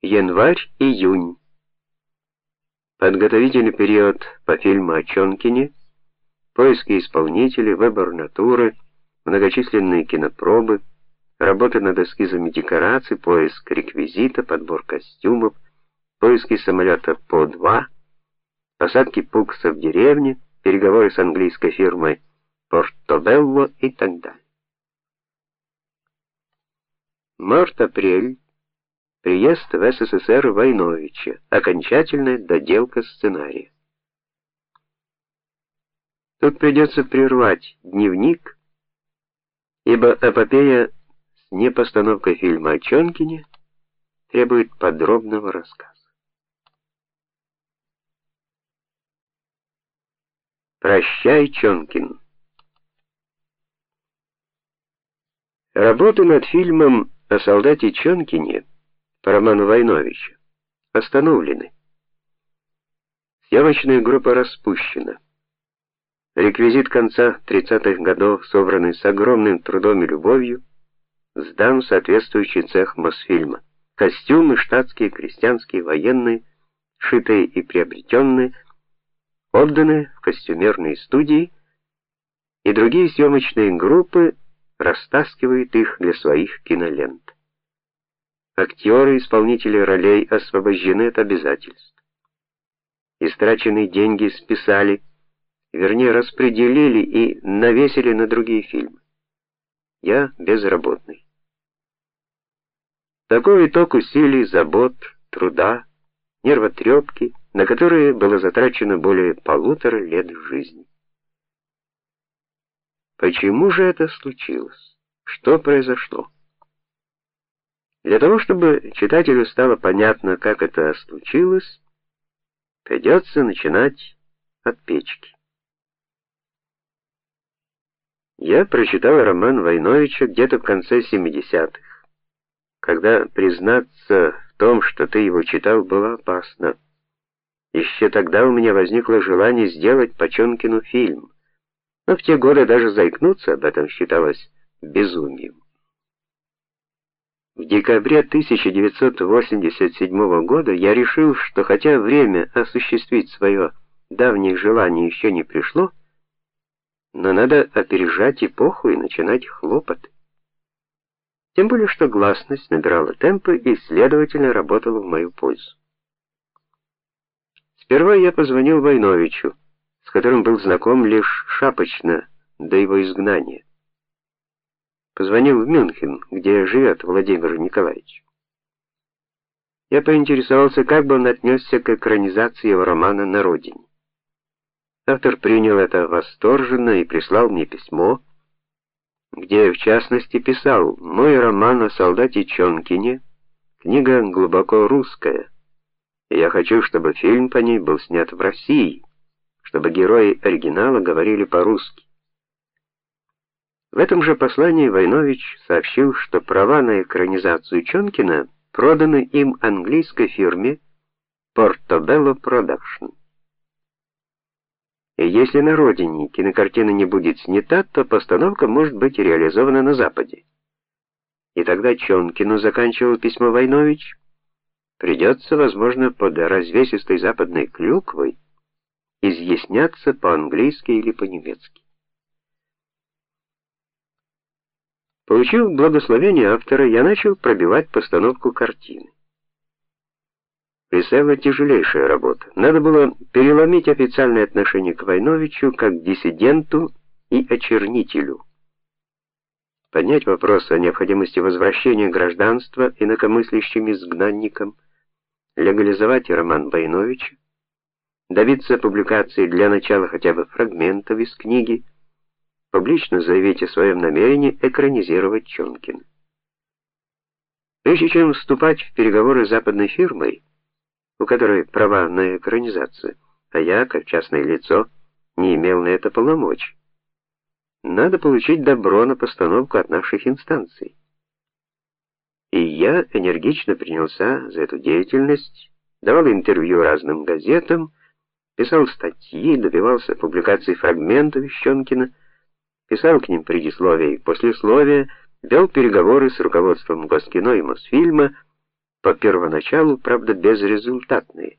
Январь-июнь. Подготовительный период по фильму о Чонкине, поиски исполнителей, выбор натуры, многочисленные кинопробы, работа над эскизами декораций, поиск реквизита, подбор костюмов, поиски самолета По-2, посадки Пукса в деревне, переговоры с английской фирмой Портобелло и так далее. Март-апрель Приезд в СССР Войновича. Окончательная доделка сценария. Тут придется прервать дневник, ибо эпопея с непостановкой фильма о Чонкине требует подробного рассказа. Прощай, Чонкин. Работы над фильмом о солдате Чонкине по роману Войновича остановлены. Съемочная группа распущена. Реквизит конца 30-х годов, собранный с огромным трудом и любовью, сдан в соответствующий цех Мосфильма. Костюмы штатские, крестьянские, военные, шитые и приобретенные, отданы в костюмерные студии, и другие съемочные группы растаскивают их для своих кинолент. Актеры, исполнители ролей освобождены от обязательств. Истраченные деньги списали, вернее, распределили и навесили на другие фильмы. Я безработный. Такой итог усилий, забот, труда, нервотрепки, на которые было затрачено более полутора лет жизни. Почему же это случилось? Что произошло? Для того, чтобы читателю стало понятно, как это случилось, придется начинать от печки. Я прочитал роман Войновича где-то в конце 70-х, когда признаться в том, что ты его читал, было опасно. Еще тогда у меня возникло желание сделать по Чонкину фильм. Но в те годы даже заикнуться об этом считалось безумием. В декабре 1987 года я решил, что хотя время осуществить свое давнее желание еще не пришло, но надо опережать эпоху и начинать хлопоты. Тем более что гласность набирала темпы и, следовательно, работала в мою пользу. Сперва я позвонил Войновичу, с которым был знаком лишь шапочно до его изгнания. Позвонил в Мюнхен, где живет Владимир Николаевич. Я поинтересовался, как бы он отнесся к экранизации его романа на родине. Автор принял это восторженно и прислал мне письмо, где в частности писал: "Мой роман о солдате Чонкине книга глубоко русская. И я хочу, чтобы фильм по ней был снят в России, чтобы герои оригинала говорили по-русски. В этом же послании Войнович сообщил, что права на экранизацию Чонкина проданы им английской фирме Portobello Production. И если на родине кинокартина не будет снята, то постановка может быть реализована на западе. И тогда Чонкину заканчивал письмо Войнович, придется, возможно, под развесистой западной клюквой изъясняться по-английски или по-немецки. Получив благословение автора, я начал пробивать постановку картины. Предстояла тяжелейшая работа. Надо было переломить официальное отношение к Войновичу как диссиденту и очернителю. Поднять вопрос о необходимости возвращения гражданства инакомыслящим изгнанникам, легализовать роман Войновича, добиться публикации для начала хотя бы фрагментов из книги публично заявить о своем намерении экранизировать Чонкина. Прежде чем вступать в переговоры с западной фирмой, у которой права на экранизацию, а я, как частное лицо, не имел на это полномочий, надо получить добро на постановку от наших инстанций. И я энергично принялся за эту деятельность, давал интервью разным газетам, писал статьи, добивался публикации фрагментов из Чонкина, писал к ним предисловие и послесловие, вел переговоры с руководством Госкино и Мосфильма, по первоначалу, правда, безрезультатные.